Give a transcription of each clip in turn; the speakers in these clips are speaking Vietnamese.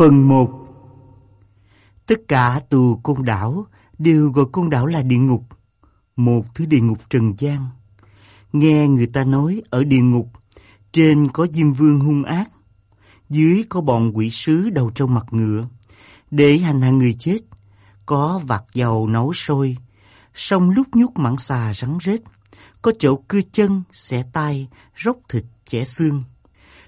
Phần 1 Tất cả tù côn đảo đều gọi côn đảo là địa ngục, một thứ địa ngục trần gian. Nghe người ta nói ở địa ngục, trên có diêm vương hung ác, dưới có bọn quỷ sứ đầu trâu mặt ngựa, để hành hạ người chết, có vạt dầu nấu sôi, sông lúc nhúc mặn xà rắn rết, có chỗ cưa chân, xẻ tay, róc thịt, chẻ xương.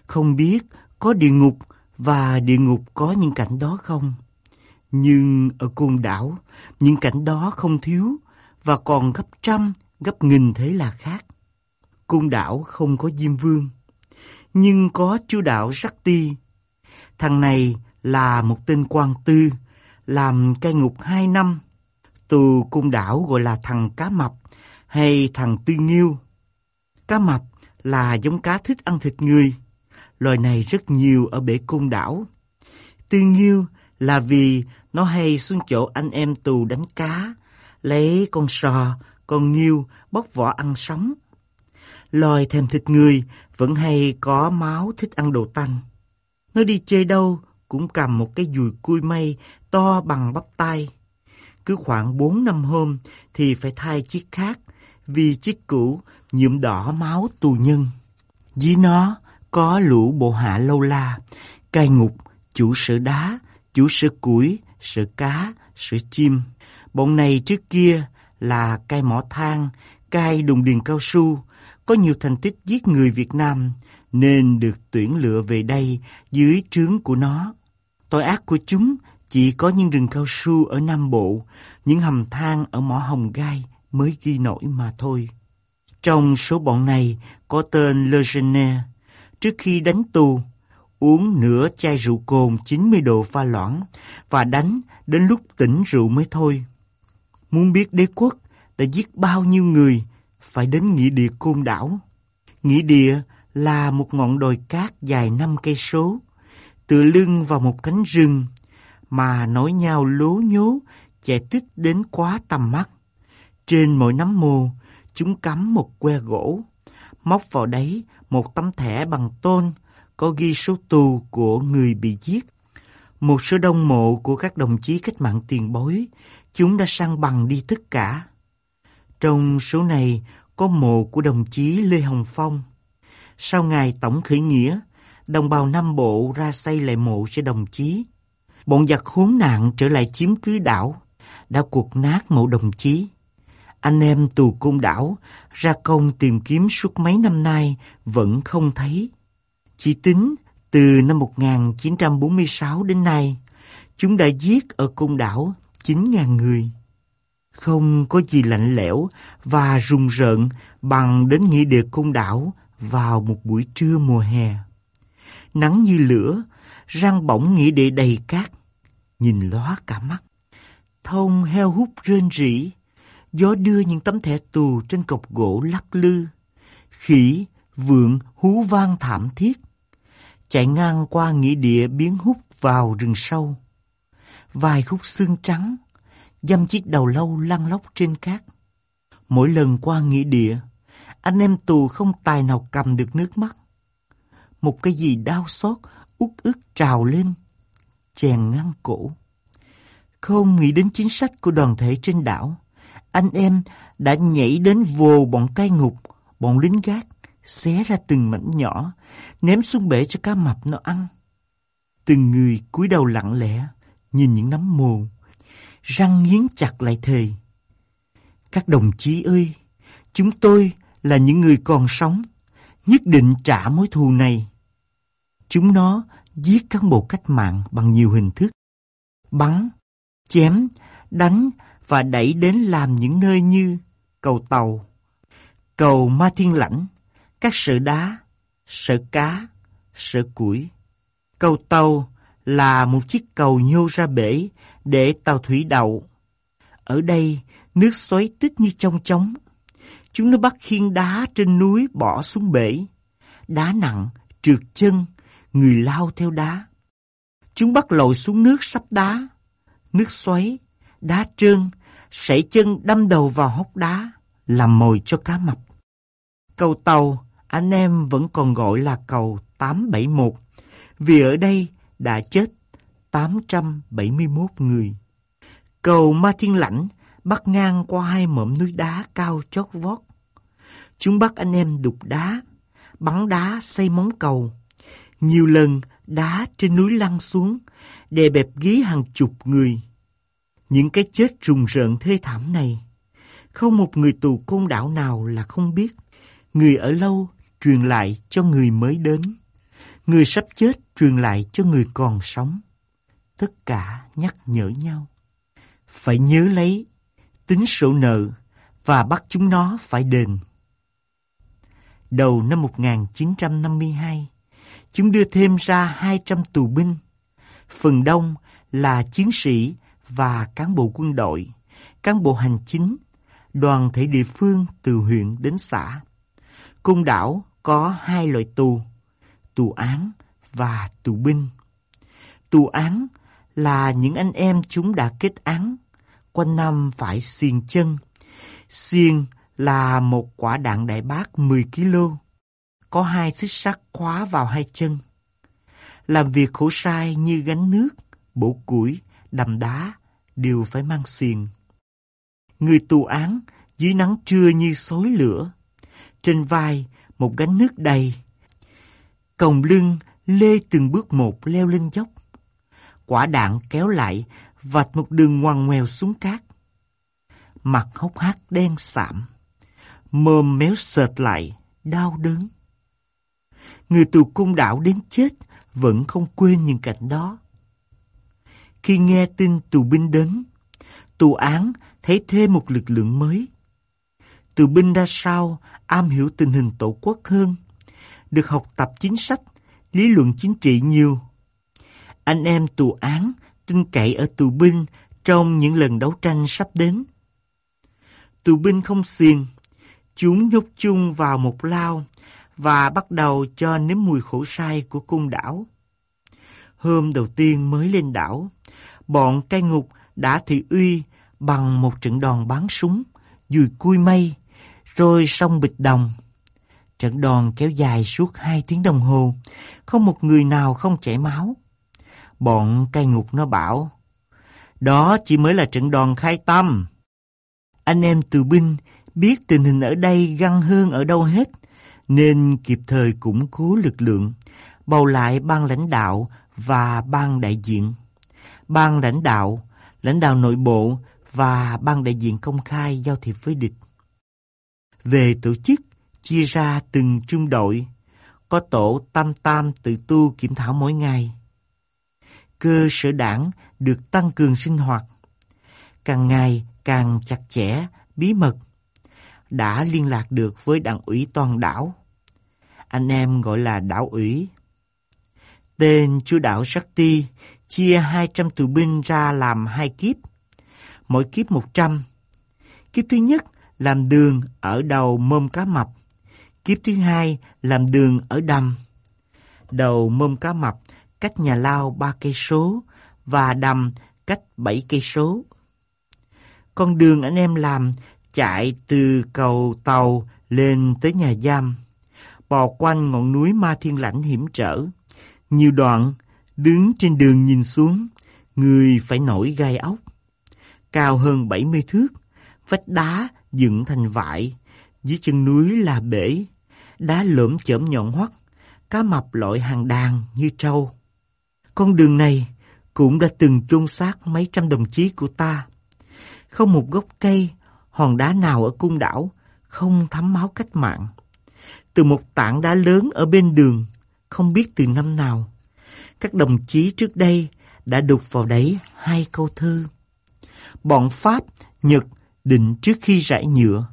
Không biết có địa ngục và địa ngục có những cảnh đó không? Nhưng ở côn đảo, những cảnh đó không thiếu và còn gấp trăm, gấp nghìn thế là khác. Côn đảo không có Diêm Vương, nhưng có chư đạo sắc Ti. Thằng này là một tên quan tư, làm cai ngục hai năm. Tù cung đảo gọi là thằng cá mập hay thằng tư nghiêu. Cá mập là giống cá thích ăn thịt người. Loài này rất nhiều ở bể cung đảo. Tuy nhiên là vì nó hay xuống chỗ anh em tù đánh cá, lấy con sò, con nghiêu bóc vỏ ăn sống. Loài thèm thịt người vẫn hay có máu thích ăn đồ tanh. Nó đi chơi đâu cũng cầm một cái dùi cui mây to bằng bắp tay. Cứ khoảng 4 năm hôm thì phải thay chiếc khác vì chiếc cũ nhuộm đỏ máu tù nhân. dí nó có lũ bộ hạ lâu la, cai ngục, chủ sở đá, chủ sở củi, sở cá, sở chim. Bọn này trước kia là cai mỏ than, cai đồng điền cao su, có nhiều thành tích giết người Việt Nam nên được tuyển lựa về đây dưới trướng của nó. Tội ác của chúng chỉ có những rừng cao su ở Nam Bộ, những hầm than ở mỏ hồng gai mới ghi nổi mà thôi. Trong số bọn này có tên Legene. Trước khi đánh tù, uống nửa chai rượu cồn 90 độ pha loãng và đánh đến lúc tỉnh rượu mới thôi. Muốn biết đế quốc đã giết bao nhiêu người, phải đến nghĩa địa côn đảo. Nghĩa địa là một ngọn đồi cát dài 5 cây số, tựa lưng vào một cánh rừng mà nối nhau lố nhố chạy tích đến quá tầm mắt. Trên mỗi nắm mồ, chúng cắm một que gỗ, móc vào đấy một tấm thẻ bằng tôn có ghi số tù của người bị giết. Một số đông mộ của các đồng chí cách mạng tiền bối, chúng đã sang bằng đi tất cả. Trong số này có mộ của đồng chí Lê Hồng Phong. Sau ngày tổng khởi nghĩa, đồng bào Nam Bộ ra xây lại mộ cho đồng chí. Bọn giặc khốn nạn trở lại chiếm cứ đảo, đã cuộc nát mộ đồng chí. Anh em tù côn đảo ra công tìm kiếm suốt mấy năm nay vẫn không thấy. Chỉ tính từ năm 1946 đến nay, chúng đã giết ở côn đảo 9.000 người. Không có gì lạnh lẽo và rùng rợn bằng đến nghĩa địa côn đảo vào một buổi trưa mùa hè. Nắng như lửa, răng bỏng nghĩa địa đầy cát, nhìn lóa cả mắt. Thông heo hút rên rỉ, gió đưa những tấm thẻ tù trên cọc gỗ lắc lư. Khỉ, vượng hú vang thảm thiết. Chạy ngang qua nghĩa địa biến hút vào rừng sâu. Vài khúc xương trắng, dăm chiếc đầu lâu lăn lóc trên cát. Mỗi lần qua nghĩa địa, anh em tù không tài nào cầm được nước mắt. Một cái gì đau xót, út ức trào lên, chèn ngang cổ. Không nghĩ đến chính sách của đoàn thể trên đảo, anh em đã nhảy đến vồ bọn cai ngục, bọn lính gác, xé ra từng mảnh nhỏ, ném xuống bể cho cá mập nó ăn. Từng người cúi đầu lặng lẽ, nhìn những nắm mồ, răng nghiến chặt lại thề. Các đồng chí ơi, chúng tôi là những người còn sống, nhất định trả mối thù này. Chúng nó giết cán bộ cách mạng bằng nhiều hình thức. Bắn, chém, đánh và đẩy đến làm những nơi như cầu tàu, cầu Ma Thiên Lãnh, các sợ đá, sợ cá, sợ củi. Cầu tàu là một chiếc cầu nhô ra bể để tàu thủy đậu. Ở đây, nước xoáy tích như trong trống. Chúng nó bắt khiên đá trên núi bỏ xuống bể. Đá nặng, trượt chân, người lao theo đá. Chúng bắt lội xuống nước sắp đá. Nước xoáy, đá trương, sảy chân đâm đầu vào hốc đá, làm mồi cho cá mập. Cầu tàu, anh em vẫn còn gọi là cầu 871, vì ở đây đã chết 871 người. Cầu Ma Thiên Lãnh bắt ngang qua hai mỏm núi đá cao chót vót. Chúng bắt anh em đục đá, bắn đá xây móng cầu. Nhiều lần đá trên núi lăn xuống, đè bẹp ghi hàng chục người. Những cái chết rùng rợn thê thảm này, không một người tù côn đảo nào là không biết. Người ở lâu truyền lại cho người mới đến. Người sắp chết truyền lại cho người còn sống. Tất cả nhắc nhở nhau. Phải nhớ lấy, tính sổ nợ và bắt chúng nó phải đền. Đầu năm 1952, chúng đưa thêm ra 200 tù binh. Phần đông là chiến sĩ và cán bộ quân đội, cán bộ hành chính, đoàn thể địa phương từ huyện đến xã. Cung đảo có hai loại tù, tù án và tù binh. Tù án là những anh em chúng đã kết án, quanh năm phải xiên chân. Xiên là một quả đạn đại bác 10 kg, có hai xích sắt khóa vào hai chân. Làm việc khổ sai như gánh nước, bổ củi, đầm đá đều phải mang xiềng. Người tù án dưới nắng trưa như xối lửa, trên vai một gánh nước đầy. Còng lưng lê từng bước một leo lên dốc. Quả đạn kéo lại vạch một đường ngoằn ngoèo xuống cát. Mặt hốc hác đen sạm, mồm méo sệt lại, đau đớn. Người tù cung đảo đến chết vẫn không quên những cảnh đó. Khi nghe tin tù binh đến, tù án thấy thêm một lực lượng mới. Tù binh ra sao am hiểu tình hình tổ quốc hơn, được học tập chính sách, lý luận chính trị nhiều. Anh em tù án tin cậy ở tù binh trong những lần đấu tranh sắp đến. Tù binh không xiên, chúng nhốt chung vào một lao và bắt đầu cho nếm mùi khổ sai của cung đảo. Hôm đầu tiên mới lên đảo, bọn cai ngục đã thị uy bằng một trận đòn bắn súng, dùi cui mây, rồi xong bịch đồng. Trận đòn kéo dài suốt hai tiếng đồng hồ, không một người nào không chảy máu. Bọn cai ngục nó bảo, đó chỉ mới là trận đòn khai tâm. Anh em tù binh biết tình hình ở đây găng hơn ở đâu hết, nên kịp thời củng cố lực lượng, bầu lại ban lãnh đạo và ban đại diện. Ban lãnh đạo, lãnh đạo nội bộ và ban đại diện công khai giao thiệp với địch. Về tổ chức, chia ra từng trung đội, có tổ tam tam tự tu kiểm thảo mỗi ngày. Cơ sở đảng được tăng cường sinh hoạt, càng ngày càng chặt chẽ, bí mật, đã liên lạc được với đảng ủy toàn đảo. Anh em gọi là đảo ủy. Tên chú đảo Shakti chia 200 tù binh ra làm hai kiếp, mỗi kiếp 100. Kiếp thứ nhất làm đường ở đầu mâm cá mập. Kiếp thứ hai làm đường ở đầm. Đầu mâm cá mập cách nhà lao ba cây số và đầm cách bảy cây số. Con đường anh em làm chạy từ cầu tàu lên tới nhà giam, bò quanh ngọn núi Ma Thiên Lãnh hiểm trở. Nhiều đoạn, đứng trên đường nhìn xuống, người phải nổi gai ốc. Cao hơn 70 thước, vách đá dựng thành vại, dưới chân núi là bể, đá lởm chởm nhọn hoắt, cá mập lội hàng đàn như trâu. Con đường này cũng đã từng chôn xác mấy trăm đồng chí của ta. Không một gốc cây, hòn đá nào ở cung đảo không thấm máu cách mạng. Từ một tảng đá lớn ở bên đường, không biết từ năm nào, các đồng chí trước đây đã đục vào đấy hai câu thơ. Bọn Pháp, Nhật định trước khi rải nhựa,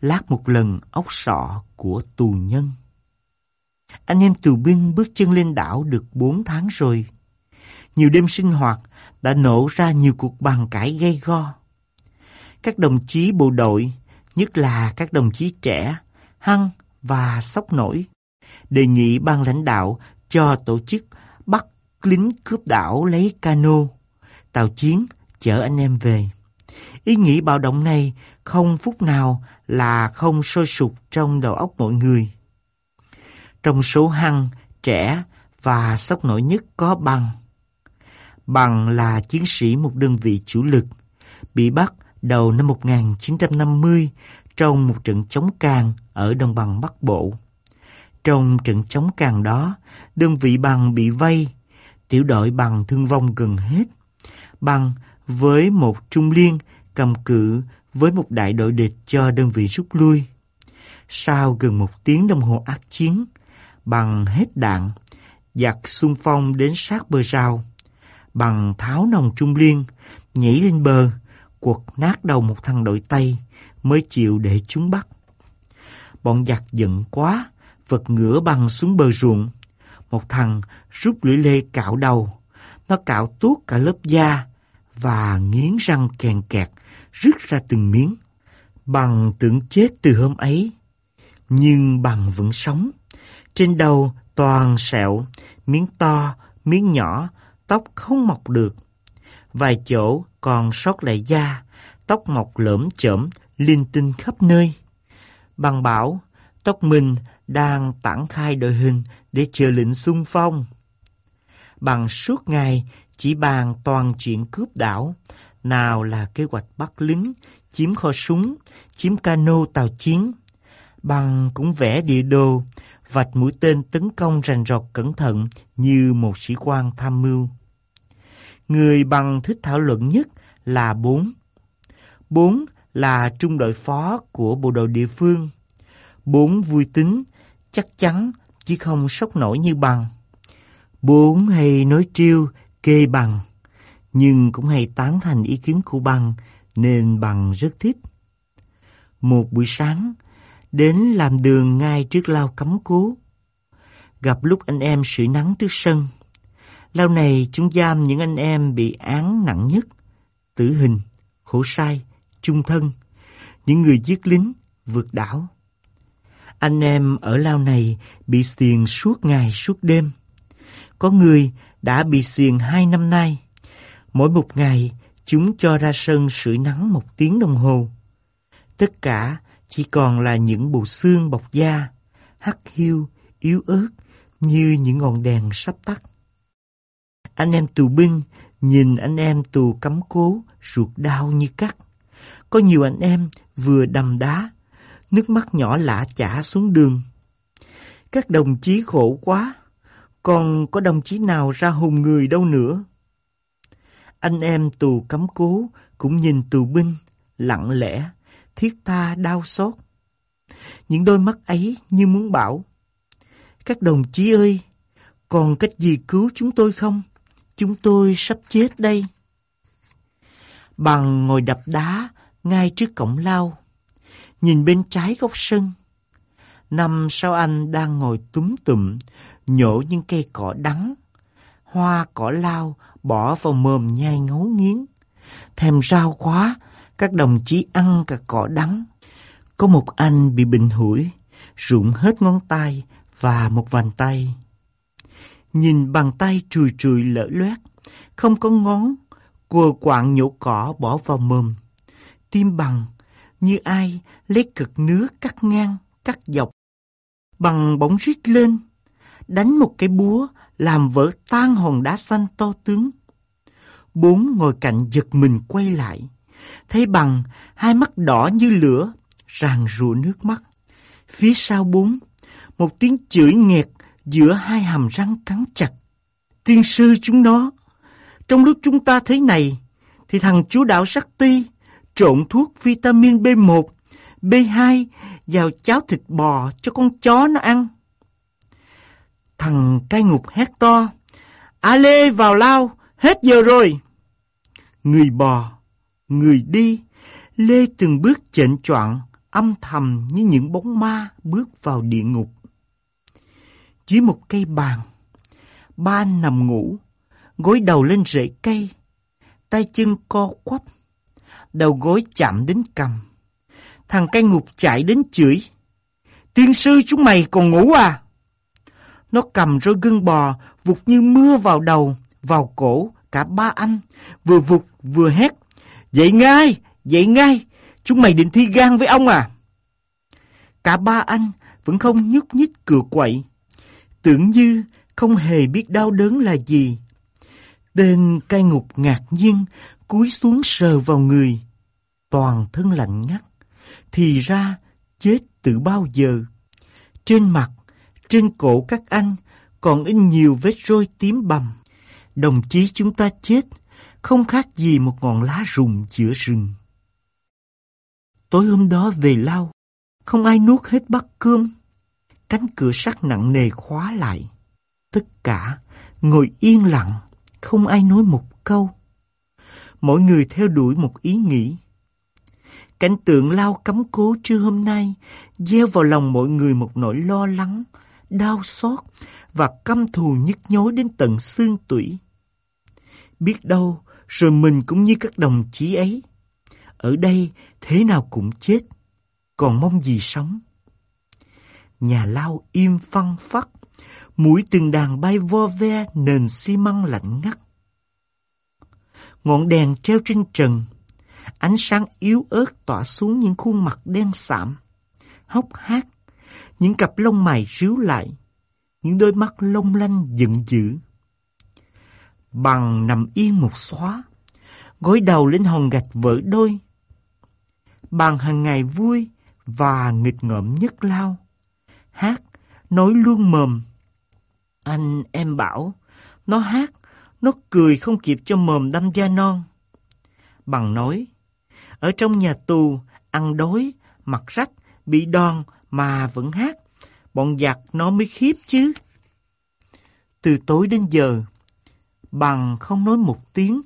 lát một lần ốc sọ của tù nhân. Anh em tù binh bước chân lên đảo được bốn tháng rồi. Nhiều đêm sinh hoạt đã nổ ra nhiều cuộc bàn cãi gây go. Các đồng chí bộ đội, nhất là các đồng chí trẻ, hăng và sốc nổi, đề nghị ban lãnh đạo cho tổ chức lính cướp đảo lấy cano, tàu chiến chở anh em về. Ý nghĩ bạo động này không phút nào là không sôi sục trong đầu óc mọi người. Trong số hăng, trẻ và sốc nổi nhất có bằng. Bằng là chiến sĩ một đơn vị chủ lực, bị bắt đầu năm 1950 trong một trận chống càng ở đồng bằng Bắc Bộ. Trong trận chống càng đó, đơn vị bằng bị vây, tiểu đội bằng thương vong gần hết. Bằng với một trung liên cầm cự với một đại đội địch cho đơn vị rút lui. Sau gần một tiếng đồng hồ ác chiến, bằng hết đạn, giặc xung phong đến sát bờ rào. Bằng tháo nòng trung liên, nhảy lên bờ, quật nát đầu một thằng đội Tây, mới chịu để chúng bắt. Bọn giặc giận quá, vật ngửa bằng xuống bờ ruộng. Một thằng rút lưỡi lê cạo đầu, nó cạo tuốt cả lớp da và nghiến răng kèn kẹt, rứt ra từng miếng. Bằng tưởng chết từ hôm ấy, nhưng bằng vẫn sống. Trên đầu toàn sẹo, miếng to, miếng nhỏ, tóc không mọc được. Vài chỗ còn sót lại da, tóc mọc lởm chởm, linh tinh khắp nơi. Bằng bảo, tóc mình đang tản khai đội hình để chờ lệnh xung phong. Bằng suốt ngày chỉ bàn toàn chuyện cướp đảo, nào là kế hoạch bắt lính, chiếm kho súng, chiếm cano tàu chiến. Bằng cũng vẽ địa đồ, vạch mũi tên tấn công rành rọt cẩn thận như một sĩ quan tham mưu. Người bằng thích thảo luận nhất là bốn. Bốn là trung đội phó của bộ đội địa phương. Bốn vui tính, chắc chắn chứ không sốc nổi như bằng. Bốn hay nói triêu, kê bằng, nhưng cũng hay tán thành ý kiến của bằng nên bằng rất thích. Một buổi sáng, đến làm đường ngay trước lao cấm cố. Gặp lúc anh em sưởi nắng trước sân. Lao này chúng giam những anh em bị án nặng nhất, tử hình, khổ sai, chung thân, những người giết lính, vượt đảo. Anh em ở lao này bị xiềng suốt ngày suốt đêm. Có người đã bị xiềng hai năm nay. Mỗi một ngày, chúng cho ra sân sưởi nắng một tiếng đồng hồ. Tất cả chỉ còn là những bộ xương bọc da, hắt hiu, yếu ớt như những ngọn đèn sắp tắt. Anh em tù binh nhìn anh em tù cắm cố, ruột đau như cắt. Có nhiều anh em vừa đầm đá, nước mắt nhỏ lạ chả xuống đường. Các đồng chí khổ quá, còn có đồng chí nào ra hùng người đâu nữa. Anh em tù cấm cố cũng nhìn tù binh, lặng lẽ, thiết tha đau xót. Những đôi mắt ấy như muốn bảo, các đồng chí ơi, còn cách gì cứu chúng tôi không? Chúng tôi sắp chết đây. Bằng ngồi đập đá ngay trước cổng lao, nhìn bên trái góc sân. Năm sau anh đang ngồi túm tụm, nhổ những cây cỏ đắng. Hoa cỏ lao bỏ vào mồm nhai ngấu nghiến. Thèm rau quá, các đồng chí ăn cả cỏ đắng. Có một anh bị bệnh hủi, rụng hết ngón tay và một vành tay. Nhìn bàn tay chùi chùi lỡ loét, không có ngón, quờ quạng nhổ cỏ bỏ vào mồm. Tim bằng, như ai lấy cực nước cắt ngang, cắt dọc. Bằng bóng rít lên, đánh một cái búa làm vỡ tan hòn đá xanh to tướng. Bốn ngồi cạnh giật mình quay lại, thấy bằng hai mắt đỏ như lửa, ràng rụa nước mắt. Phía sau bốn, một tiếng chửi nghẹt giữa hai hàm răng cắn chặt. Tiên sư chúng nó, trong lúc chúng ta thấy này, thì thằng chú đạo sắc ti trộn thuốc vitamin B1, B2 vào cháo thịt bò cho con chó nó ăn. Thằng cai ngục hét to. A Lê vào lao, hết giờ rồi. Người bò, người đi, Lê từng bước chệnh choạng, âm thầm như những bóng ma bước vào địa ngục. Dưới một cây bàn, ba nằm ngủ, gối đầu lên rễ cây, tay chân co quắp, đầu gối chạm đến cằm. Thằng cai ngục chạy đến chửi. Tiên sư chúng mày còn ngủ à? Nó cầm roi gân bò, vụt như mưa vào đầu, vào cổ, cả ba anh, vừa vụt vừa hét. Dậy ngay, dậy ngay, chúng mày định thi gan với ông à? Cả ba anh vẫn không nhúc nhích cửa quậy, tưởng như không hề biết đau đớn là gì. Tên cai ngục ngạc nhiên, cúi xuống sờ vào người. Toàn thân lạnh ngắt. Thì ra, chết từ bao giờ. Trên mặt, trên cổ các anh, còn in nhiều vết roi tím bầm. Đồng chí chúng ta chết, không khác gì một ngọn lá rụng giữa rừng. Tối hôm đó về lao, không ai nuốt hết bát cơm. Cánh cửa sắt nặng nề khóa lại. Tất cả ngồi yên lặng, không ai nói một câu. Mỗi người theo đuổi một ý nghĩ. Cảnh tượng lao cấm cố trưa hôm nay gieo vào lòng mọi người một nỗi lo lắng, đau xót và căm thù nhức nhối đến tận xương tủy. Biết đâu, rồi mình cũng như các đồng chí ấy. Ở đây thế nào cũng chết, còn mong gì sống. Nhà lao im phăng phắc, mũi từng đàn bay vo ve nền xi măng lạnh ngắt. Ngọn đèn treo trên trần, ánh sáng yếu ớt tỏa xuống những khuôn mặt đen sạm, hốc hác, những cặp lông mày ríu lại, những đôi mắt long lanh giận dữ. Bằng nằm yên một xóa, gối đầu lên hòn gạch vỡ đôi. Bằng hàng ngày vui và nghịch ngợm nhất lao. Hát, nói luôn mồm. Anh em bảo, nó hát, nó cười không kịp cho mồm đâm da non. Bằng nói, ở trong nhà tù, ăn đói, mặc rách, bị đòn mà vẫn hát. Bọn giặc nó mới khiếp chứ. Từ tối đến giờ, bằng không nói một tiếng,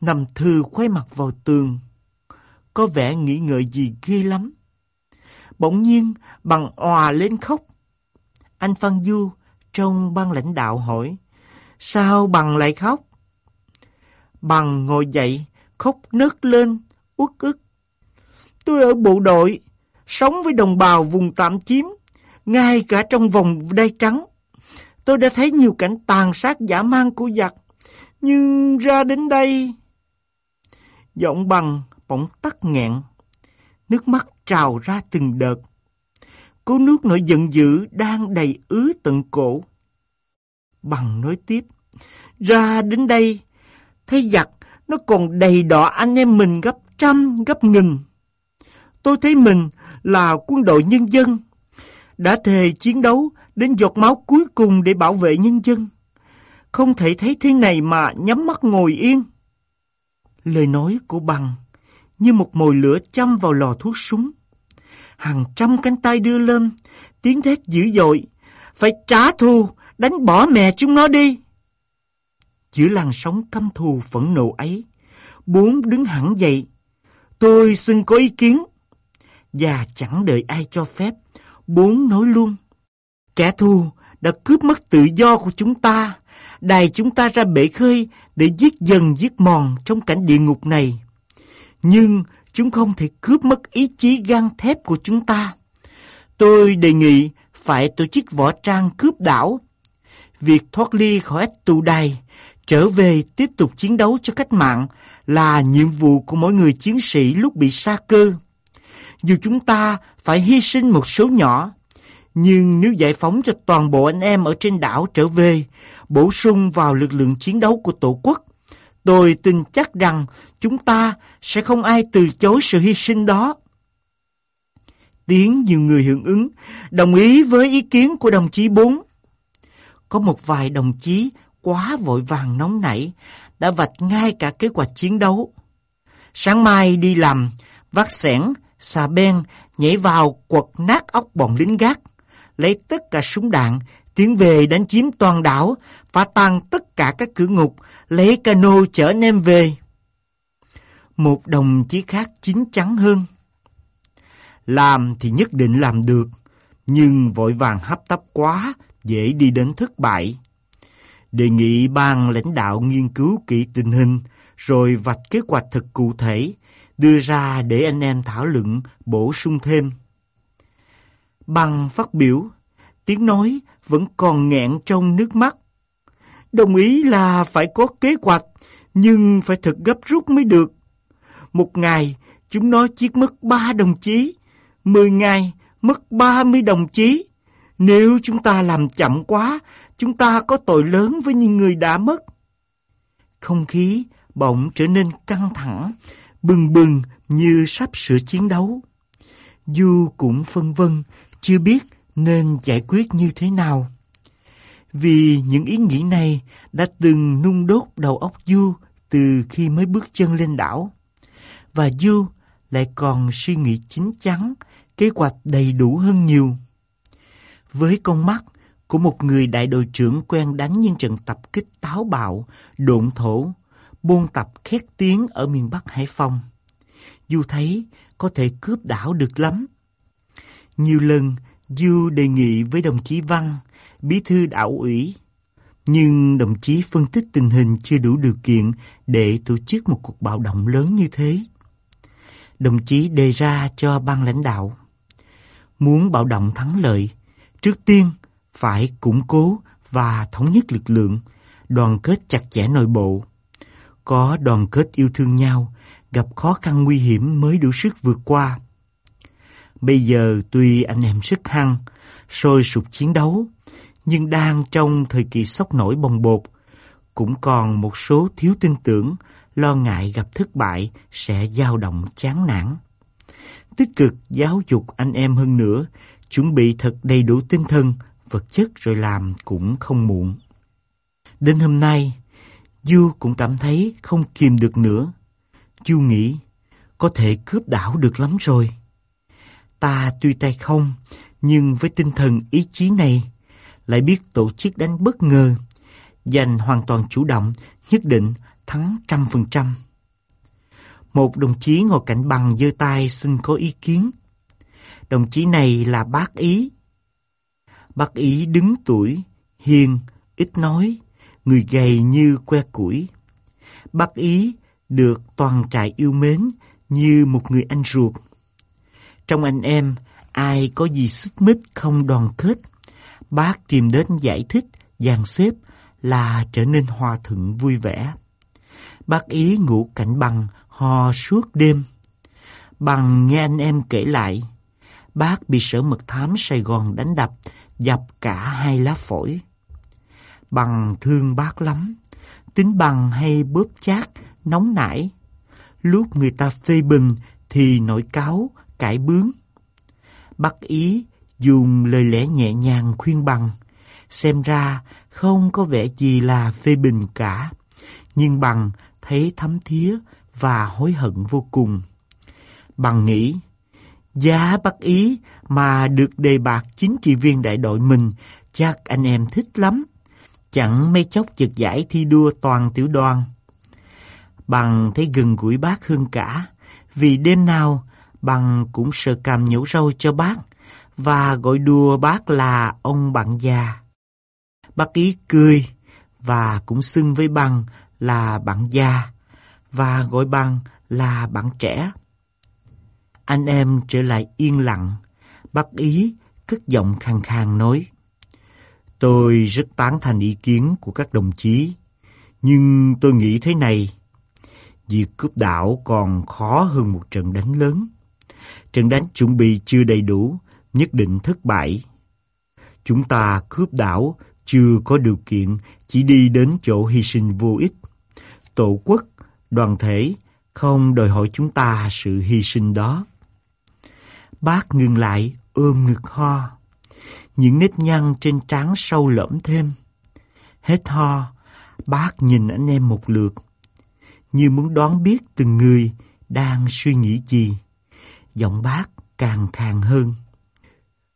nằm thư quay mặt vào tường. Có vẻ nghĩ ngợi gì ghê lắm. Bỗng nhiên, bằng òa lên khóc. Anh Phan Du trong ban lãnh đạo hỏi, sao bằng lại khóc? Bằng ngồi dậy, khóc nức lên, uất ức. Tôi ở bộ đội, sống với đồng bào vùng tạm chiếm, ngay cả trong vòng đai trắng. Tôi đã thấy nhiều cảnh tàn sát giả mang của giặc, nhưng ra đến đây... Giọng bằng bỗng tắt nghẹn, nước mắt trào ra từng đợt. Cố nước nỗi giận dữ đang đầy ứ tận cổ. Bằng nói tiếp, ra đến đây, thấy giặc nó còn đầy đọ anh em mình gấp trăm, gấp nghìn. Tôi thấy mình là quân đội nhân dân, đã thề chiến đấu đến giọt máu cuối cùng để bảo vệ nhân dân. Không thể thấy thế này mà nhắm mắt ngồi yên. Lời nói của bằng như một mồi lửa châm vào lò thuốc súng. Hàng trăm cánh tay đưa lên, tiếng thét dữ dội. Phải trả thù, đánh bỏ mẹ chúng nó đi. Giữa làn sóng căm thù phẫn nộ ấy, bốn đứng hẳn dậy. Tôi xin có ý kiến. Và chẳng đợi ai cho phép, bốn nói luôn. Kẻ thù đã cướp mất tự do của chúng ta, đài chúng ta ra bể khơi để giết dần giết mòn trong cảnh địa ngục này. Nhưng chúng không thể cướp mất ý chí gan thép của chúng ta. Tôi đề nghị phải tổ chức võ trang cướp đảo. Việc thoát ly khỏi tù đài, trở về tiếp tục chiến đấu cho cách mạng là nhiệm vụ của mỗi người chiến sĩ lúc bị sa cơ. Dù chúng ta phải hy sinh một số nhỏ, nhưng nếu giải phóng cho toàn bộ anh em ở trên đảo trở về, bổ sung vào lực lượng chiến đấu của Tổ quốc, tôi tin chắc rằng chúng ta sẽ không ai từ chối sự hy sinh đó. Tiếng nhiều người hưởng ứng, đồng ý với ý kiến của đồng chí bốn. Có một vài đồng chí quá vội vàng nóng nảy, đã vạch ngay cả kế hoạch chiến đấu. Sáng mai đi làm, vác sẻn, xà ben, nhảy vào quật nát ốc bọn lính gác, lấy tất cả súng đạn, tiến về đánh chiếm toàn đảo, phá tan tất cả các cửa ngục, lấy cano chở anh em về. Một đồng chí khác chín chắn hơn. Làm thì nhất định làm được, nhưng vội vàng hấp tấp quá, dễ đi đến thất bại. Đề nghị ban lãnh đạo nghiên cứu kỹ tình hình, rồi vạch kế hoạch thật cụ thể, đưa ra để anh em thảo luận, bổ sung thêm. Bằng phát biểu, tiếng nói vẫn còn nghẹn trong nước mắt. Đồng ý là phải có kế hoạch, nhưng phải thật gấp rút mới được. Một ngày, chúng nó chỉ mất ba đồng chí. Mười ngày, mất ba mươi đồng chí. Nếu chúng ta làm chậm quá, chúng ta có tội lớn với những người đã mất. Không khí bỗng trở nên căng thẳng, bừng bừng như sắp sửa chiến đấu. Du cũng phân vân, chưa biết nên giải quyết như thế nào. Vì những ý nghĩ này đã từng nung đốt đầu óc Du từ khi mới bước chân lên đảo. Và Du lại còn suy nghĩ chín chắn, kế hoạch đầy đủ hơn nhiều. Với con mắt của một người đại đội trưởng quen đánh những trận tập kích táo bạo, độn thổ, buôn tập khét tiếng ở miền Bắc Hải Phòng. Du thấy có thể cướp đảo được lắm. Nhiều lần, Du đề nghị với đồng chí Văn, bí thư đảo ủy. Nhưng đồng chí phân tích tình hình chưa đủ điều kiện để tổ chức một cuộc bạo động lớn như thế. Đồng chí đề ra cho ban lãnh đạo. Muốn bạo động thắng lợi, trước tiên phải củng cố và thống nhất lực lượng, đoàn kết chặt chẽ nội bộ. Có đoàn kết yêu thương nhau, gặp khó khăn nguy hiểm mới đủ sức vượt qua. Bây giờ tuy anh em sức hăng, sôi sục chiến đấu, nhưng đang trong thời kỳ sốc nổi bồng bột, cũng còn một số thiếu tin tưởng, lo ngại gặp thất bại sẽ dao động chán nản. Tích cực giáo dục anh em hơn nữa, chuẩn bị thật đầy đủ tinh thần, vật chất rồi làm cũng không muộn. Đến hôm nay, Du cũng cảm thấy không kìm được nữa. Du nghĩ, có thể cướp đảo được lắm rồi. Ta tuy tay không, nhưng với tinh thần ý chí này, lại biết tổ chức đánh bất ngờ, giành hoàn toàn chủ động, nhất định thắng trăm phần trăm. Một đồng chí ngồi cạnh bằng giơ tay xin có ý kiến. Đồng chí này là bác Ý. Bác Ý đứng tuổi, hiền, ít nói, người gầy như que củi. Bác Ý được toàn trại yêu mến như một người anh ruột. Trong anh em, ai có gì xích mích không đoàn kết, bác tìm đến giải thích, dàn xếp là trở nên hòa thuận vui vẻ. Bác ý ngủ cạnh bằng, hò suốt đêm. Bằng nghe anh em kể lại, bác bị sở mật thám Sài Gòn đánh đập, dập cả hai lá phổi. Bằng thương bác lắm, tính bằng hay bóp chát, nóng nảy. Lúc người ta phê bình thì nổi cáo, cãi bướng. Bác ý dùng lời lẽ nhẹ nhàng khuyên bằng, xem ra không có vẻ gì là phê bình cả, nhưng bằng thấy thấm thía và hối hận vô cùng. Bằng nghĩ, giá bác ý mà được đề bạc chính trị viên đại đội mình chắc anh em thích lắm. Chẳng mấy chốc giật giải thi đua toàn tiểu đoàn. Bằng thấy gần gũi bác hơn cả, vì đêm nào bằng cũng sợ cầm nhổ râu cho bác và gọi đùa bác là ông bạn già. Bác ý cười và cũng xưng với bằng là bạn già và gọi bằng là bạn trẻ. Anh em trở lại yên lặng, bác ý cất giọng khàn khàn nói. Tôi rất tán thành ý kiến của các đồng chí, nhưng tôi nghĩ thế này. Việc cướp đảo còn khó hơn một trận đánh lớn. Trận đánh chuẩn bị chưa đầy đủ, nhất định thất bại. Chúng ta cướp đảo chưa có điều kiện chỉ đi đến chỗ hy sinh vô ích. Tổ quốc, đoàn thể không đòi hỏi chúng ta sự hy sinh đó. Bác ngừng lại ôm ngực ho. Những nếp nhăn trên trán sâu lõm thêm. Hết ho, bác nhìn anh em một lượt. Như muốn đoán biết từng người đang suy nghĩ gì. Giọng bác càng khàn hơn.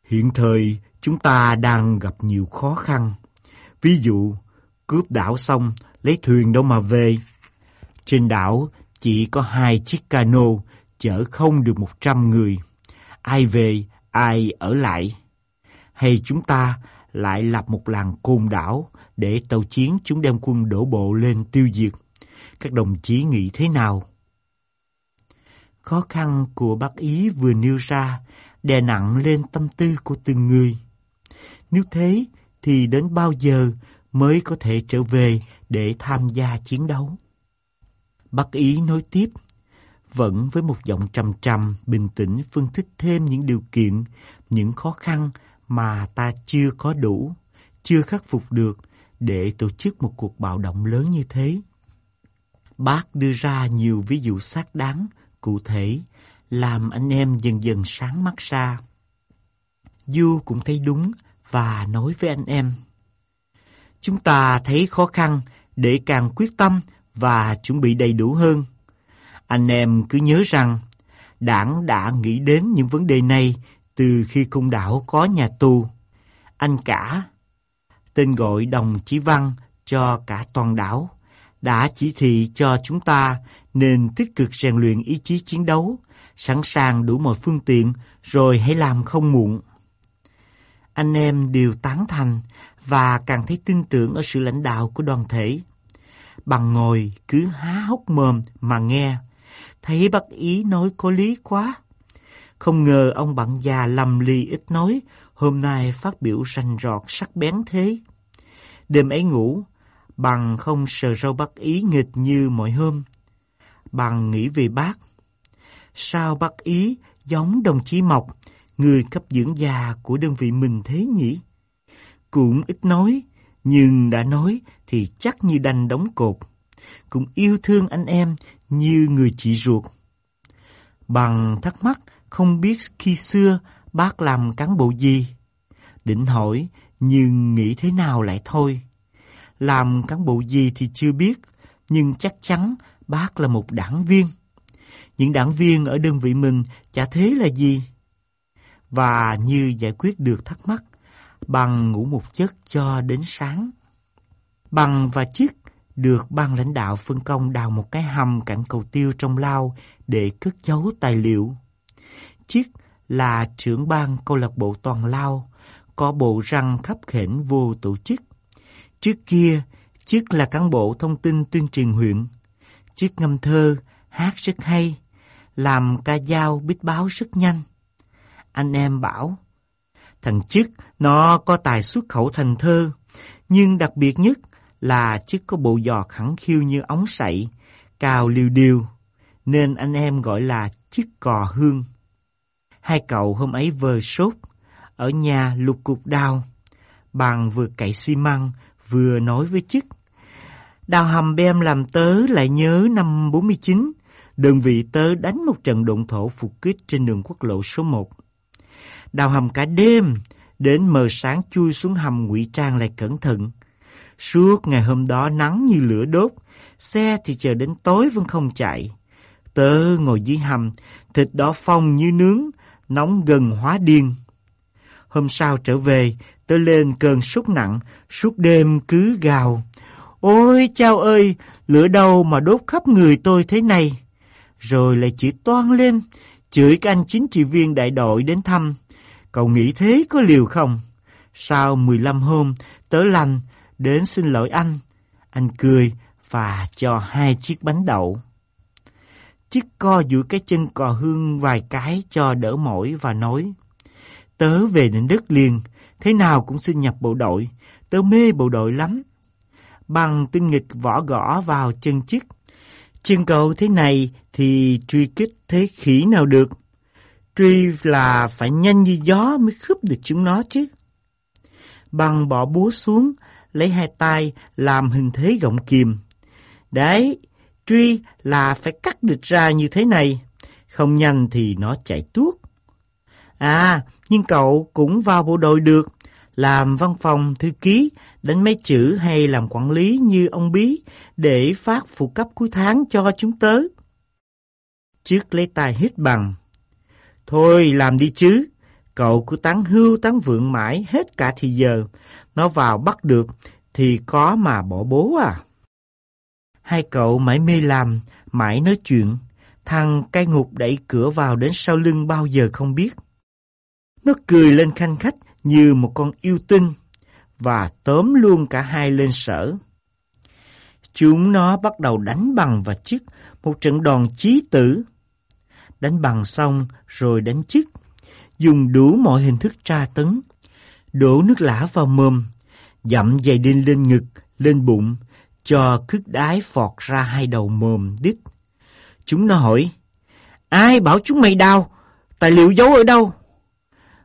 Hiện thời, chúng ta đang gặp nhiều khó khăn. Ví dụ, cướp đảo xong, lấy thuyền đâu mà về. Trên đảo chỉ có hai chiếc cano, chở không được một trăm người. Ai về, ai ở lại. Hay chúng ta lại lập một làng côn đảo để tàu chiến chúng đem quân đổ bộ lên tiêu diệt. Các đồng chí nghĩ thế nào? Khó khăn của bác Ý vừa nêu ra đè nặng lên tâm tư của từng người. Nếu thế thì đến bao giờ mới có thể trở về để tham gia chiến đấu? Bác Ý nói tiếp, vẫn với một giọng trầm trầm, bình tĩnh phân tích thêm những điều kiện, những khó khăn mà ta chưa có đủ, chưa khắc phục được để tổ chức một cuộc bạo động lớn như thế. Bác đưa ra nhiều ví dụ xác đáng, cụ thể, làm anh em dần dần sáng mắt ra. Du cũng thấy đúng và nói với anh em. Chúng ta thấy khó khăn để càng quyết tâm và chuẩn bị đầy đủ hơn. Anh em cứ nhớ rằng, đảng đã nghĩ đến những vấn đề này từ khi cung đảo có nhà tù. Anh cả, tên gọi đồng chí văn cho cả toàn đảo, đã chỉ thị cho chúng ta nên tích cực rèn luyện ý chí chiến đấu, sẵn sàng đủ mọi phương tiện rồi hãy làm không muộn. Anh em đều tán thành và càng thấy tin tưởng ở sự lãnh đạo của đoàn thể. Bằng ngồi cứ há hốc mồm mà nghe, thấy bác ý nói có lý quá. Không ngờ ông bạn già lầm lì ít nói, hôm nay phát biểu rành rọt sắc bén thế. Đêm ấy ngủ, bằng không sờ râu bác ý nghịch như mọi hôm. Bằng nghĩ về bác. Sao bác ý giống đồng chí Mộc, người cấp dưỡng già của đơn vị mình thế nhỉ? Cũng ít nói, nhưng đã nói thì chắc như đành đóng cột. Cũng yêu thương anh em như người chị ruột. Bằng thắc mắc không biết khi xưa bác làm cán bộ gì. Định hỏi nhưng nghĩ thế nào lại thôi. Làm cán bộ gì thì chưa biết, nhưng chắc chắn bác là một đảng viên. Những đảng viên ở đơn vị mình chả thế là gì. Và như giải quyết được thắc mắc, bằng ngủ một giấc cho đến sáng. Bằng và chiếc được ban lãnh đạo phân công đào một cái hầm cạnh cầu tiêu trong lao để cất giấu tài liệu chiếc là trưởng ban câu lạc bộ toàn lao, có bộ răng khắp khển vô tổ chức. Trước kia, chiếc là cán bộ thông tin tuyên truyền huyện. chiếc ngâm thơ, hát rất hay, làm ca dao biết báo rất nhanh. Anh em bảo, thằng chiếc nó có tài xuất khẩu thành thơ, nhưng đặc biệt nhất là chiếc có bộ giò khẳng khiu như ống sậy, cao liều điều nên anh em gọi là chiếc cò hương. Hai cậu hôm ấy vờ sốt, ở nhà lục cục đào, Bằng vừa cậy xi măng, vừa nói với chức. Đào hầm bem làm tớ lại nhớ năm 49, đơn vị tớ đánh một trận động thổ phục kích trên đường quốc lộ số 1. Đào hầm cả đêm, đến mờ sáng chui xuống hầm ngụy trang lại cẩn thận. Suốt ngày hôm đó nắng như lửa đốt, xe thì chờ đến tối vẫn không chạy. Tớ ngồi dưới hầm, thịt đỏ phong như nướng, nóng gần hóa điên. Hôm sau trở về, tớ lên cơn sốt nặng, suốt đêm cứ gào. Ôi chao ơi, lửa đâu mà đốt khắp người tôi thế này. Rồi lại chỉ toan lên, chửi các anh chính trị viên đại đội đến thăm. Cậu nghĩ thế có liều không? Sau 15 hôm, tớ lành, đến xin lỗi anh. Anh cười và cho hai chiếc bánh đậu. Chiếc co giữa cái chân cò hương vài cái cho đỡ mỏi và nói. Tớ về đến đất liền, thế nào cũng xin nhập bộ đội. Tớ mê bộ đội lắm. Bằng tinh nghịch vỏ gõ vào chân chiếc. Chân cầu thế này thì truy kích thế khỉ nào được. Truy là phải nhanh như gió mới khướp được chúng nó chứ. Bằng bỏ búa xuống, lấy hai tay làm hình thế gọng kìm. Đấy, truy là phải cắt địch ra như thế này. Không nhanh thì nó chạy tuốt. À, nhưng cậu cũng vào bộ đội được. Làm văn phòng thư ký, đánh mấy chữ hay làm quản lý như ông Bí để phát phụ cấp cuối tháng cho chúng tớ. Trước lấy tay hít bằng. Thôi làm đi chứ, cậu cứ tán hưu tán vượng mãi hết cả thì giờ. Nó vào bắt được thì có mà bỏ bố à. Hai cậu mãi mê làm, mãi nói chuyện. Thằng cai ngục đẩy cửa vào đến sau lưng bao giờ không biết. Nó cười lên khanh khách như một con yêu tinh và tóm luôn cả hai lên sở. Chúng nó bắt đầu đánh bằng và chức, một trận đòn chí tử. Đánh bằng xong rồi đánh chức, dùng đủ mọi hình thức tra tấn, đổ nước lã vào mồm, dặm dày đinh lên ngực, lên bụng, cho cứt đái phọt ra hai đầu mồm đít. Chúng nó hỏi, ai bảo chúng mày đau? Tài liệu giấu ở đâu?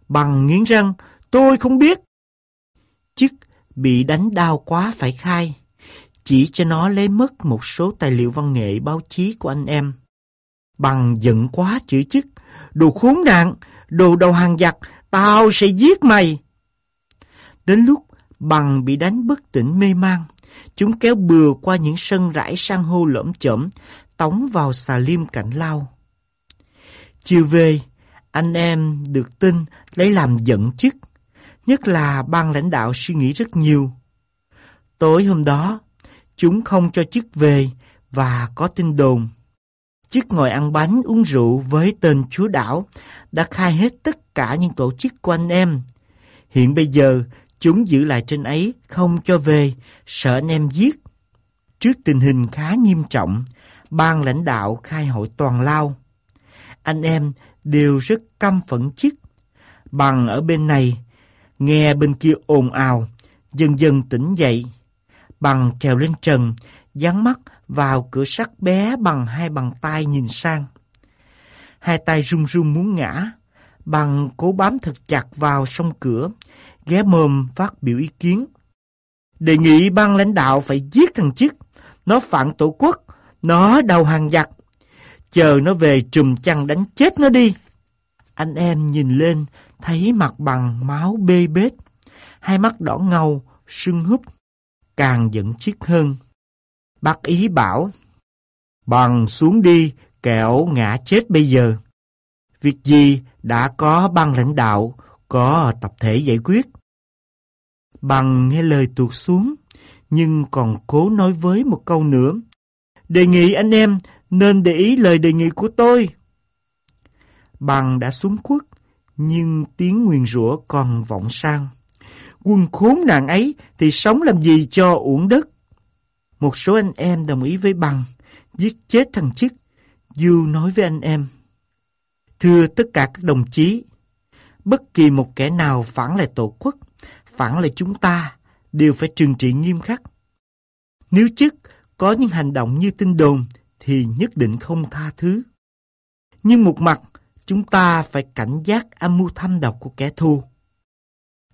Bằng nghiến răng, tôi không biết. Chức bị đánh đau quá phải khai. chỉ cho nó lấy mất một số tài liệu văn nghệ báo chí của anh em. Bằng giận quá chữ chức, đồ khốn nạn, đồ đầu hàng giặc, tao sẽ giết mày. Đến lúc bằng bị đánh bất tỉnh mê man, chúng kéo bừa qua những sân rải san hô lởm chởm, tống vào xà liêm cảnh lao. Chiều về, anh em được tin lấy làm giận chức, nhất là ban lãnh đạo suy nghĩ rất nhiều. Tối hôm đó, chúng không cho chức về và có tin đồn. Chức ngồi ăn bánh uống rượu với tên chúa đảo đã khai hết tất cả những tổ chức của anh em. Hiện bây giờ, chúng giữ lại trên ấy, không cho về, sợ anh em giết. Trước tình hình khá nghiêm trọng, ban lãnh đạo khai hội toàn lao. Anh em đều rất căm phẫn chức. Bằng ở bên này, nghe bên kia ồn ào, dần dần tỉnh dậy. Bằng trèo lên trần, dán mắt vào cửa sắt bé bằng hai bàn tay nhìn sang. Hai tay run run muốn ngã, bằng cố bám thật chặt vào song cửa, ghé mồm phát biểu ý kiến. Đề nghị ban lãnh đạo phải giết thằng chức, nó phản tổ quốc, nó đầu hàng giặc. Chờ nó về trùm chăn đánh chết nó đi. Anh em nhìn lên, thấy mặt bằng máu bê bết, hai mắt đỏ ngầu, sưng húp, càng giận chiếc hơn. Bác ý bảo, bằng xuống đi, kẻo ngã chết bây giờ. Việc gì đã có ban lãnh đạo, có tập thể giải quyết. Bằng nghe lời tuột xuống, nhưng còn cố nói với một câu nữa. Đề nghị anh em nên để ý lời đề nghị của tôi. Bằng đã xuống quất, nhưng tiếng nguyền rủa còn vọng sang. Quân khốn nạn ấy thì sống làm gì cho uổng đất. Một số anh em đồng ý với bằng, giết chết thằng chức. Du nói với anh em. Thưa tất cả các đồng chí, bất kỳ một kẻ nào phản lại tổ quốc, phản lại chúng ta, đều phải trừng trị nghiêm khắc. Nếu chức có những hành động như tin đồn, thì nhất định không tha thứ. Nhưng một mặt, chúng ta phải cảnh giác âm mưu thâm độc của kẻ thù.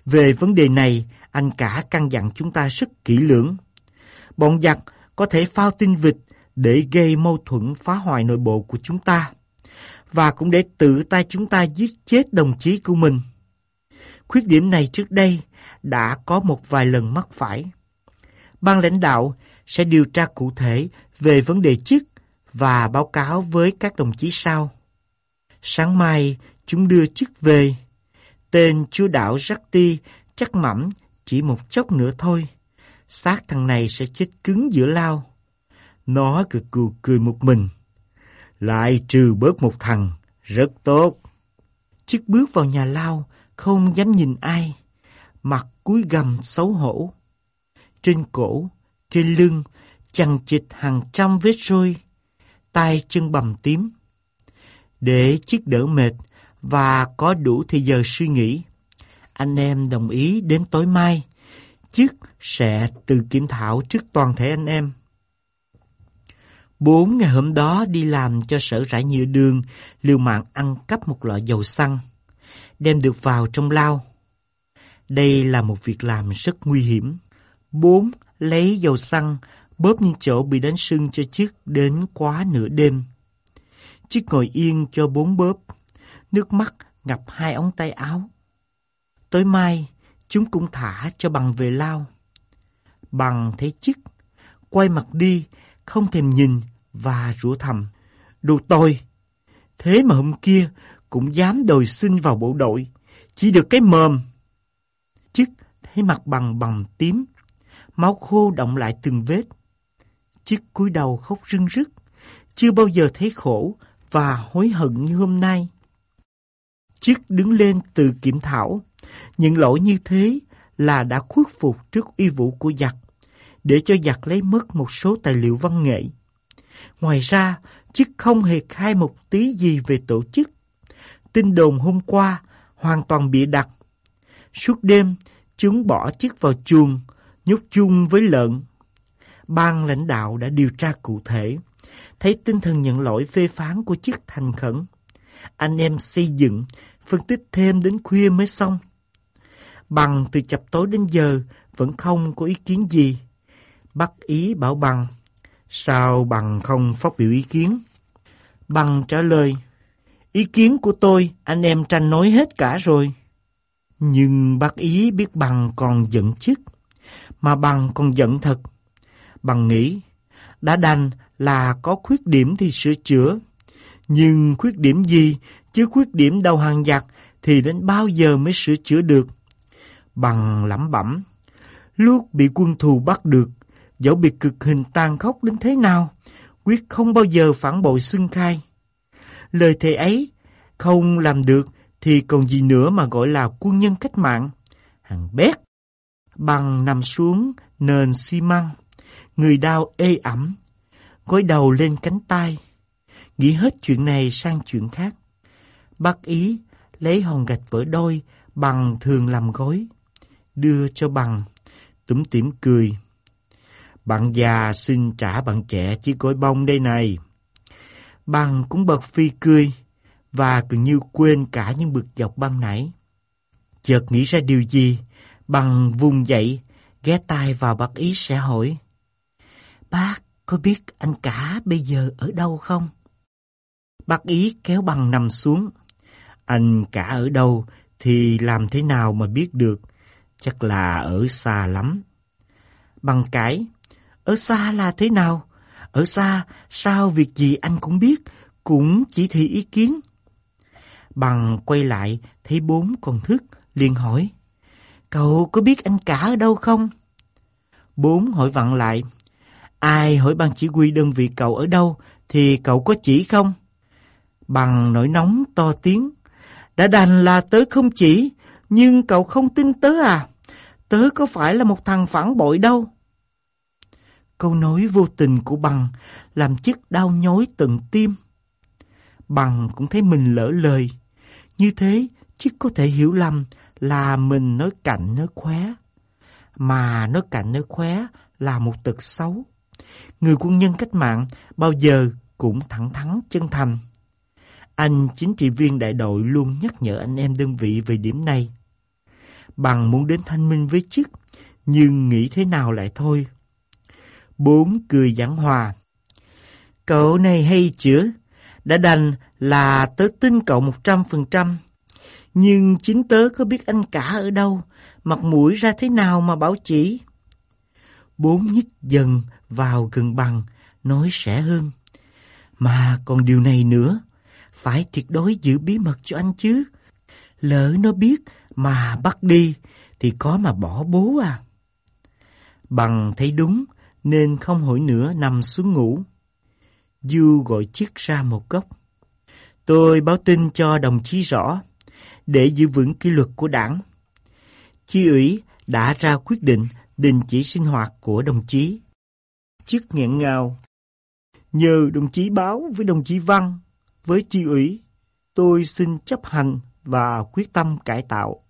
Về vấn đề này, anh cả căn dặn chúng ta rất kỹ lưỡng. Bọn giặc có thể phao tin vịt để gây mâu thuẫn phá hoại nội bộ của chúng ta, và cũng để tự tay chúng ta giết chết đồng chí của mình. Khuyết điểm này trước đây đã có một vài lần mắc phải. Ban lãnh đạo sẽ điều tra cụ thể về vấn đề chức và báo cáo với các đồng chí sau. Sáng mai, chúng đưa chức về. Tên chú đảo ti, chắc mẩm chỉ một chốc nữa thôi. xác thằng này sẽ chết cứng giữa lao. Nó cực cù cười một mình. Lại trừ bớt một thằng, rất tốt. Chức bước vào nhà lao, không dám nhìn ai. Mặt cúi gầm xấu hổ. Trên cổ, trên lưng, chằng chịt hàng trăm vết rôi, tay chân bầm tím. Để chiếc đỡ mệt và có đủ thời giờ suy nghĩ, anh em đồng ý đến tối mai, chiếc sẽ tự kiểm thảo trước toàn thể anh em. Bốn ngày hôm đó đi làm cho sở rải nhựa đường, liều mạng ăn cắp một loại dầu xăng, đem được vào trong lao. Đây là một việc làm rất nguy hiểm. Bốn lấy dầu xăng bóp những chỗ bị đánh sưng cho chiếc đến quá nửa đêm. Chiếc ngồi yên cho bốn bóp, nước mắt ngập hai ống tay áo. Tối mai, chúng cũng thả cho bằng về lao. Bằng thấy chiếc, quay mặt đi, không thèm nhìn và rủa thầm. Đồ tôi! Thế mà hôm kia cũng dám đòi xin vào bộ đội, chỉ được cái mồm. Chiếc thấy mặt bằng bằng tím, máu khô động lại từng vết. Chiếc cúi đầu khóc rưng rức, chưa bao giờ thấy khổ và hối hận như hôm nay. Chiếc đứng lên từ kiểm thảo, những lỗi như thế là đã khuất phục trước uy vũ của giặc, để cho giặc lấy mất một số tài liệu văn nghệ. Ngoài ra, chiếc không hề khai một tí gì về tổ chức. Tin đồn hôm qua hoàn toàn bị đặt. Suốt đêm, chúng bỏ chiếc vào chuồng, nhốt chung với lợn ban lãnh đạo đã điều tra cụ thể, thấy tinh thần nhận lỗi phê phán của chiếc thành khẩn. Anh em xây dựng, phân tích thêm đến khuya mới xong. Bằng từ chập tối đến giờ vẫn không có ý kiến gì. Bắt ý bảo bằng, sao bằng không phát biểu ý kiến? Bằng trả lời, ý kiến của tôi anh em tranh nói hết cả rồi. Nhưng bác ý biết bằng còn giận chức, mà bằng còn giận thật. Bằng nghĩ, đã đành là có khuyết điểm thì sửa chữa. Nhưng khuyết điểm gì, chứ khuyết điểm đầu hàng giặc thì đến bao giờ mới sửa chữa được. Bằng lẩm bẩm, lúc bị quân thù bắt được, dẫu bị cực hình tàn khốc đến thế nào, quyết không bao giờ phản bội xưng khai. Lời thề ấy không làm được thì còn gì nữa mà gọi là quân nhân cách mạng. Hàng bét, bằng nằm xuống nền xi măng, người đau ê ẩm, gối đầu lên cánh tay, nghĩ hết chuyện này sang chuyện khác. Bác ý lấy hòn gạch vỡ đôi bằng thường làm gối, đưa cho bằng, túm tỉm cười. Bạn già xin trả bạn trẻ chiếc gối bông đây này. Bằng cũng bật phi cười, và gần như quên cả những bực dọc ban nãy. Chợt nghĩ ra điều gì, bằng vùng dậy, ghé tai vào bác ý sẽ hỏi. Bác có biết anh cả bây giờ ở đâu không? Bác ý kéo bằng nằm xuống. Anh cả ở đâu thì làm thế nào mà biết được? Chắc là ở xa lắm. Bằng cãi, ở xa là thế nào? Ở xa, sao việc gì anh cũng biết, cũng chỉ thị ý kiến. Bằng quay lại, thấy bốn còn thức, liền hỏi. Cậu có biết anh cả ở đâu không? Bốn hỏi vặn lại. Ai hỏi ban chỉ huy đơn vị cậu ở đâu thì cậu có chỉ không? Bằng nổi nóng to tiếng. Đã đành là tớ không chỉ, nhưng cậu không tin tớ à? Tớ có phải là một thằng phản bội đâu. Câu nói vô tình của bằng làm chức đau nhói tận tim. Bằng cũng thấy mình lỡ lời. Như thế, chứ có thể hiểu lầm là mình nói cạnh nói khóe. Mà nói cạnh nói khóe là một tật xấu. Người quân nhân cách mạng bao giờ cũng thẳng thắn chân thành. Anh chính trị viên đại đội luôn nhắc nhở anh em đơn vị về điểm này. Bằng muốn đến thanh minh với chức, nhưng nghĩ thế nào lại thôi. Bốn cười giảng hòa. Cậu này hay chữa, đã đành là tớ tin cậu một trăm phần trăm. Nhưng chính tớ có biết anh cả ở đâu, mặt mũi ra thế nào mà bảo chỉ. Bốn nhích dần vào gần bằng, nói sẽ hơn. Mà còn điều này nữa, phải tuyệt đối giữ bí mật cho anh chứ. Lỡ nó biết mà bắt đi thì có mà bỏ bố à. Bằng thấy đúng nên không hỏi nữa nằm xuống ngủ. Du gọi chiếc ra một góc. Tôi báo tin cho đồng chí rõ để giữ vững kỷ luật của đảng. Chi ủy đã ra quyết định đình chỉ sinh hoạt của đồng chí. Chức nghẹn ngào. Nhờ đồng chí báo với đồng chí Văn, với chi ủy, tôi xin chấp hành và quyết tâm cải tạo.